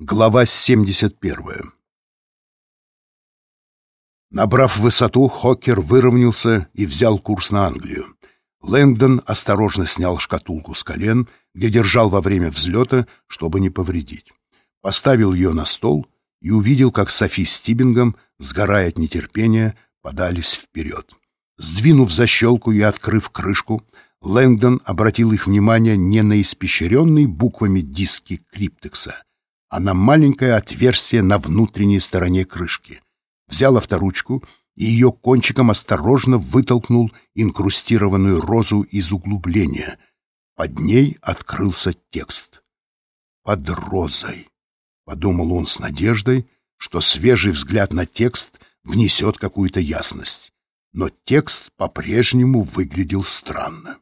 Глава 71 Набрав высоту, Хокер выровнялся и взял курс на Англию. Лэнгдон осторожно снял шкатулку с колен, где держал во время взлета, чтобы не повредить. Поставил ее на стол и увидел, как Софи с Тибингом, сгорая от нетерпения, подались вперед. Сдвинув защелку и открыв крышку, Лэнгдон обратил их внимание не на испещренные буквами диски криптекса, а на маленькое отверстие на внутренней стороне крышки. Взял авторучку и ее кончиком осторожно вытолкнул инкрустированную розу из углубления. Под ней открылся текст. «Под розой», — подумал он с надеждой, что свежий взгляд на текст внесет какую-то ясность. Но текст по-прежнему выглядел странно.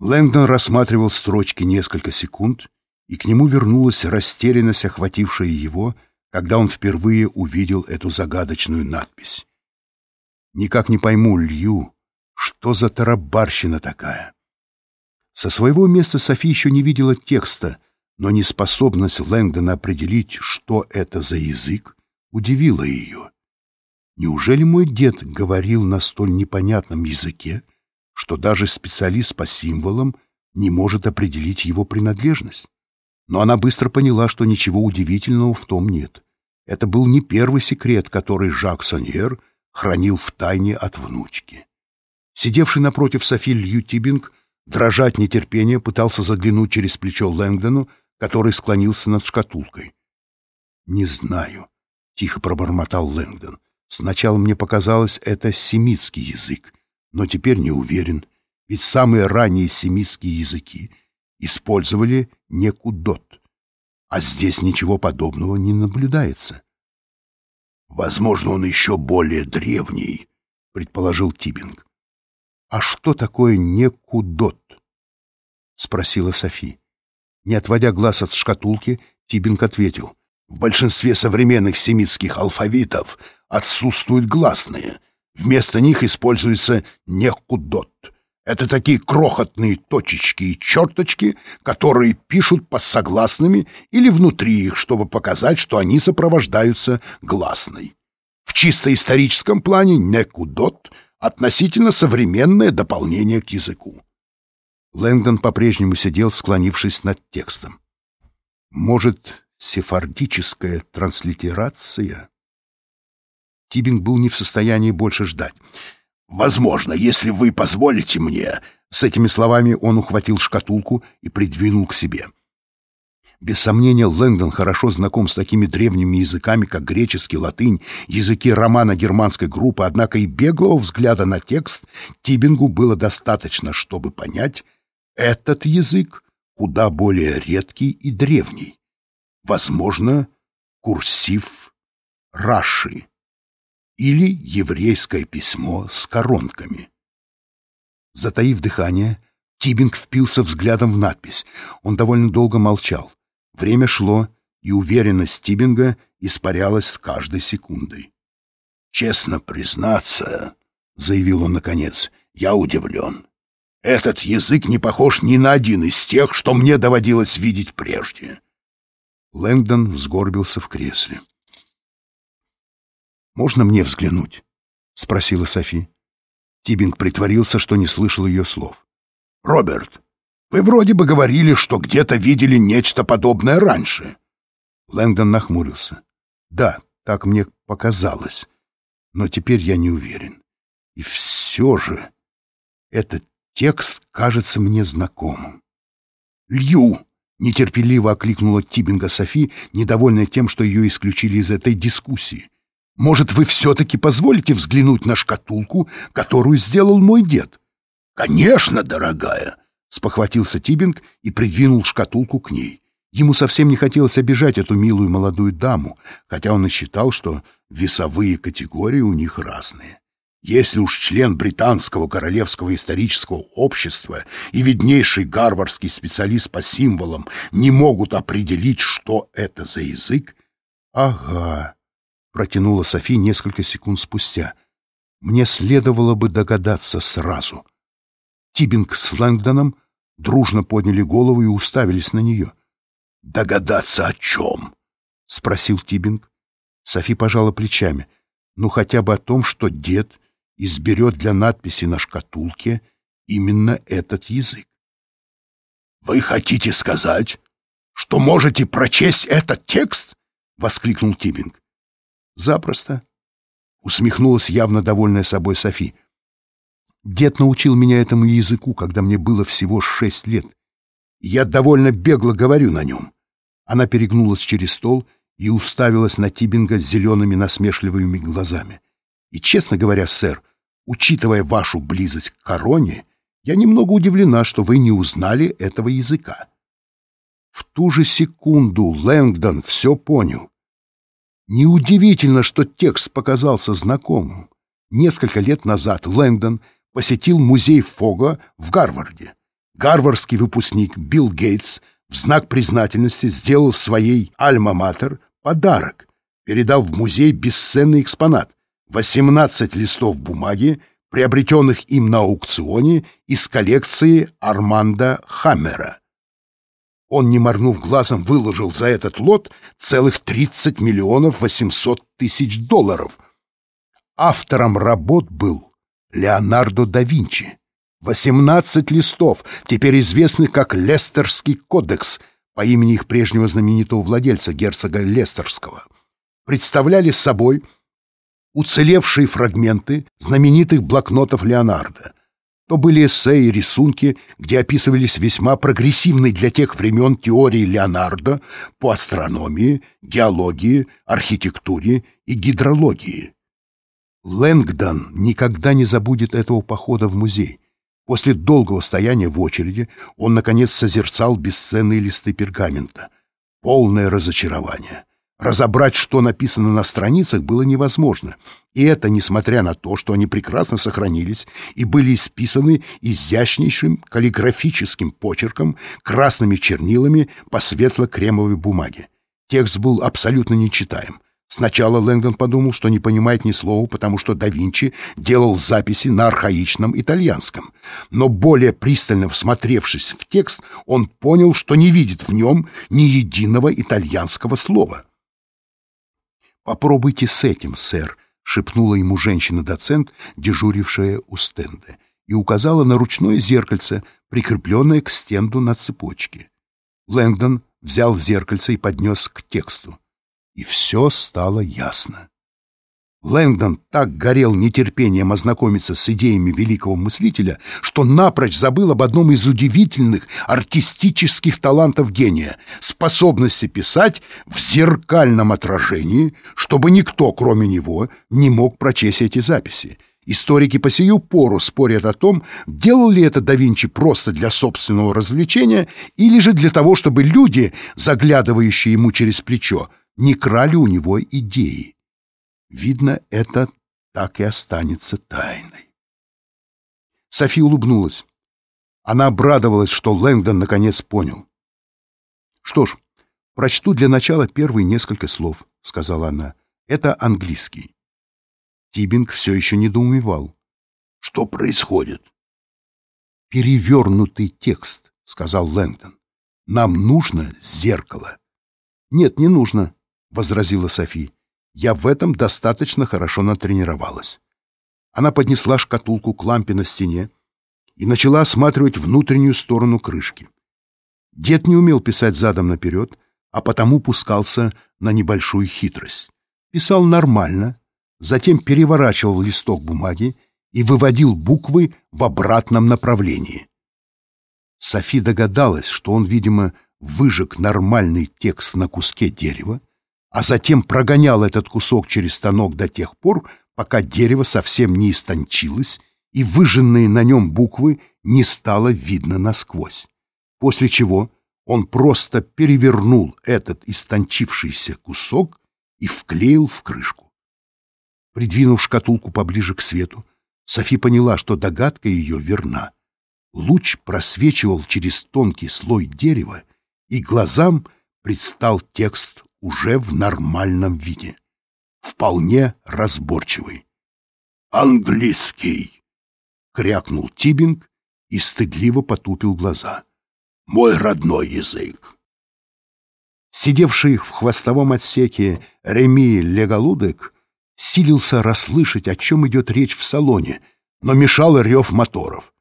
Лэнгдон рассматривал строчки несколько секунд, и к нему вернулась растерянность, охватившая его, когда он впервые увидел эту загадочную надпись. «Никак не пойму, Лью, что за тарабарщина такая?» Со своего места Софи еще не видела текста, но неспособность Лэнгдона определить, что это за язык, удивила ее. Неужели мой дед говорил на столь непонятном языке, что даже специалист по символам не может определить его принадлежность? Но она быстро поняла, что ничего удивительного в том нет. Это был не первый секрет, который Жак Соньер хранил в тайне от внучки. Сидевший напротив Софи Лью Тибинг, дрожа от нетерпения, пытался заглянуть через плечо Лэнгдону, который склонился над шкатулкой. «Не знаю», — тихо пробормотал Лэнгдон. «Сначала мне показалось, это семитский язык, но теперь не уверен, ведь самые ранние семитские языки — использовали некудот, а здесь ничего подобного не наблюдается. «Возможно, он еще более древний», — предположил Тибинг. «А что такое некудот?» — спросила Софи. Не отводя глаз от шкатулки, Тибинг ответил. «В большинстве современных семитских алфавитов отсутствуют гласные. Вместо них используется некудот. Это такие крохотные точечки и черточки, которые пишут под согласными или внутри их, чтобы показать, что они сопровождаются гласной. В чисто историческом плане некудот — относительно современное дополнение к языку. Лэнгдон по-прежнему сидел, склонившись над текстом. Может, сефардическая транслитерация? Тибинг был не в состоянии больше ждать. Возможно, если вы позволите мне...» С этими словами он ухватил шкатулку и придвинул к себе. Без сомнения, Лэнгдон хорошо знаком с такими древними языками, как греческий, латынь, языки романо-германской группы, однако и беглого взгляда на текст Тибингу было достаточно, чтобы понять, этот язык куда более редкий и древний. Возможно, курсив Раши или еврейское письмо с коронками. Затаив дыхание, Тибинг впился взглядом в надпись. Он довольно долго молчал. Время шло, и уверенность Тибинга испарялась с каждой секундой. «Честно признаться», — заявил он наконец, — «я удивлен. Этот язык не похож ни на один из тех, что мне доводилось видеть прежде». Лэнгдон сгорбился в кресле. «Можно мне взглянуть?» — спросила Софи. Тибинг притворился, что не слышал ее слов. «Роберт, вы вроде бы говорили, что где-то видели нечто подобное раньше». Лэнгдон нахмурился. «Да, так мне показалось, но теперь я не уверен. И все же этот текст кажется мне знакомым». «Лью!» — нетерпеливо окликнула Тибинга Софи, недовольная тем, что ее исключили из этой дискуссии. Может, вы все-таки позволите взглянуть на шкатулку, которую сделал мой дед? — Конечно, дорогая! — спохватился Тибинг и придвинул шкатулку к ней. Ему совсем не хотелось обижать эту милую молодую даму, хотя он и считал, что весовые категории у них разные. Если уж член британского королевского исторического общества и виднейший гарвардский специалист по символам не могут определить, что это за язык... Ага, протянула Софи несколько секунд спустя. Мне следовало бы догадаться сразу. Тибинг с Лэнгдоном дружно подняли голову и уставились на нее. догадаться о чем?» — спросил Тибинг. Софи пожала плечами. «Ну, хотя бы о том, что дед изберет для надписи на шкатулке именно этот язык». «Вы хотите сказать, что можете прочесть этот текст?» — воскликнул Тибинг. «Запросто», — усмехнулась явно довольная собой Софи. «Дед научил меня этому языку, когда мне было всего шесть лет. Я довольно бегло говорю на нем». Она перегнулась через стол и уставилась на Тибинга зелеными насмешливыми глазами. «И, честно говоря, сэр, учитывая вашу близость к короне, я немного удивлена, что вы не узнали этого языка». В ту же секунду Лэнгдон все понял. Неудивительно, что текст показался знакомым. Несколько лет назад Лэнгдон посетил музей Фога в Гарварде. Гарвардский выпускник Билл Гейтс в знак признательности сделал своей «Альма-Матер» подарок, передав в музей бесценный экспонат — 18 листов бумаги, приобретенных им на аукционе из коллекции Арманда Хаммера. Он, не моргнув глазом, выложил за этот лот целых 30 миллионов 800 тысяч долларов. Автором работ был Леонардо да Винчи. 18 листов, теперь известных как Лестерский кодекс по имени их прежнего знаменитого владельца, герцога Лестерского, представляли собой уцелевшие фрагменты знаменитых блокнотов Леонардо, то были эссе и рисунки, где описывались весьма прогрессивные для тех времен теории Леонардо по астрономии, геологии, архитектуре и гидрологии. Лэнгдон никогда не забудет этого похода в музей. После долгого стояния в очереди он, наконец, созерцал бесценные листы пергамента. Полное разочарование. Разобрать, что написано на страницах, было невозможно. И это несмотря на то, что они прекрасно сохранились и были исписаны изящнейшим каллиграфическим почерком красными чернилами по светло-кремовой бумаге. Текст был абсолютно нечитаем. Сначала Лэнгдон подумал, что не понимает ни слова, потому что да Винчи делал записи на архаичном итальянском. Но более пристально всмотревшись в текст, он понял, что не видит в нем ни единого итальянского слова. «Попробуйте с этим, сэр», — шепнула ему женщина-доцент, дежурившая у стенда, и указала на ручное зеркальце, прикрепленное к стенду на цепочке. Лэнгдон взял зеркальце и поднес к тексту. И все стало ясно. Лэнгдон так горел нетерпением ознакомиться с идеями великого мыслителя, что напрочь забыл об одном из удивительных артистических талантов гения — способности писать в зеркальном отражении, чтобы никто, кроме него, не мог прочесть эти записи. Историки по сию пору спорят о том, делал ли это да Винчи просто для собственного развлечения или же для того, чтобы люди, заглядывающие ему через плечо, не крали у него идеи. Видно, это так и останется тайной. Софи улыбнулась. Она обрадовалась, что Лэнгдон наконец понял. «Что ж, прочту для начала первые несколько слов», — сказала она. «Это английский». Тибинг все еще недоумевал. «Что происходит?» «Перевернутый текст», — сказал Лэнгдон. «Нам нужно зеркало». «Нет, не нужно», — возразила Софи. Я в этом достаточно хорошо натренировалась. Она поднесла шкатулку к лампе на стене и начала осматривать внутреннюю сторону крышки. Дед не умел писать задом наперед, а потому пускался на небольшую хитрость. Писал нормально, затем переворачивал листок бумаги и выводил буквы в обратном направлении. Софи догадалась, что он, видимо, выжег нормальный текст на куске дерева, а затем прогонял этот кусок через станок до тех пор, пока дерево совсем не истончилось и выжженные на нем буквы не стало видно насквозь. После чего он просто перевернул этот истончившийся кусок и вклеил в крышку. Придвинув шкатулку поближе к свету, Софи поняла, что догадка ее верна. Луч просвечивал через тонкий слой дерева, и глазам предстал текст уже в нормальном виде, вполне разборчивый. «Английский!» — крякнул Тибинг и стыдливо потупил глаза. «Мой родной язык!» Сидевший в хвостовом отсеке Реми Леголудек силился расслышать, о чем идет речь в салоне, но мешал рев моторов.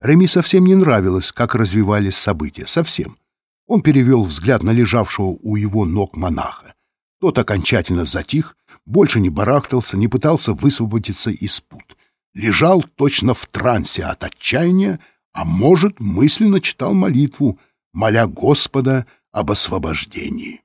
Реми совсем не нравилось, как развивались события, совсем. Он перевел взгляд на лежавшего у его ног монаха. Тот окончательно затих, больше не барахтался, не пытался высвободиться из пут. Лежал точно в трансе от отчаяния, а может, мысленно читал молитву, моля Господа об освобождении.